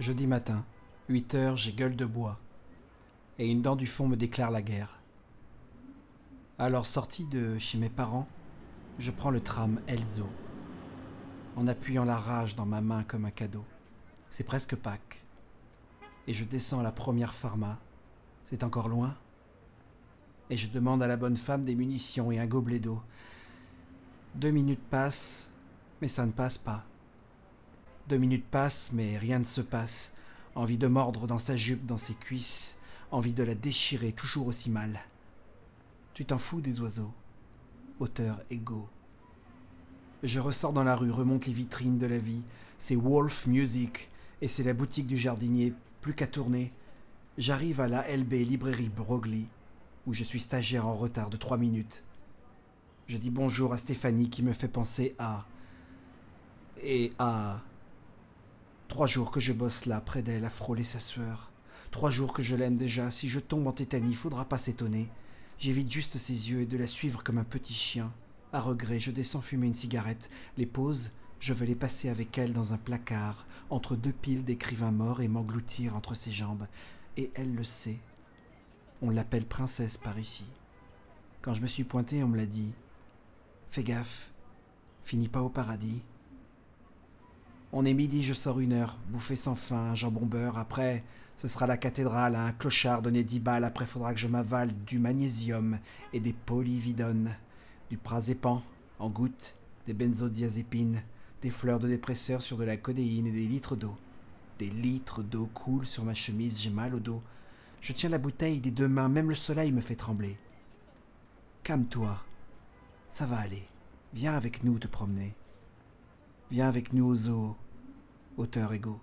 Jeudi matin, 8 heures, j'ai gueule de bois. Et une dent du fond me déclare la guerre. Alors sorti de chez mes parents, je prends le tram Elzo, en appuyant la rage dans ma main comme un cadeau. C'est presque Pâques. Et je descends à la première pharma. C'est encore loin. Et je demande à la bonne femme des munitions et un gobelet d'eau. Deux minutes passent, mais ça ne passe pas. Deux minutes passent, mais rien ne se passe. Envie de mordre dans sa jupe, dans ses cuisses, envie de la déchirer toujours aussi mal. Tu t'en fous des oiseaux. Auteur égaux. Je ressors dans la rue, remonte les vitrines de la vie. C'est Wolf Music et c'est la boutique du jardinier. Plus qu'à tourner. J'arrive à la LB Librairie Broglie, où je suis stagiaire en retard de trois minutes. Je dis bonjour à Stéphanie qui me fait penser à. Et à. Trois jours que je bosse là, près d'elle, à frôler sa sueur. Trois jours que je l'aime déjà. Si je tombe en tétanie, faudra pas s'étonner. J'évite juste ses yeux et de la suivre comme un petit chien. À regret, je descends fumer une cigarette. Les pauses, je veux les passer avec elle dans un placard, entre deux piles d'écrivains morts et m'engloutir entre ses jambes. Et elle le sait. On l'appelle princesse par ici. Quand je me suis pointé, on me l'a dit. Fais gaffe, finis pas au paradis. On est midi, je sors une heure, bouffé sans faim, un jambon beurre. Après, ce sera la cathédrale, un clochard donné dix balles. Après, faudra que je m'avale du magnésium et des polyvidones, du prazépan en gouttes, des benzodiazépines, des fleurs de dépresseur sur de la codéine et des litres d'eau. Des litres d'eau coulent sur ma chemise, j'ai mal au dos. Je tiens la bouteille des deux mains, même le soleil me fait trembler. Calme-toi, ça va aller. Viens avec nous te promener. Viens avec nous au zoo, auteur égaux.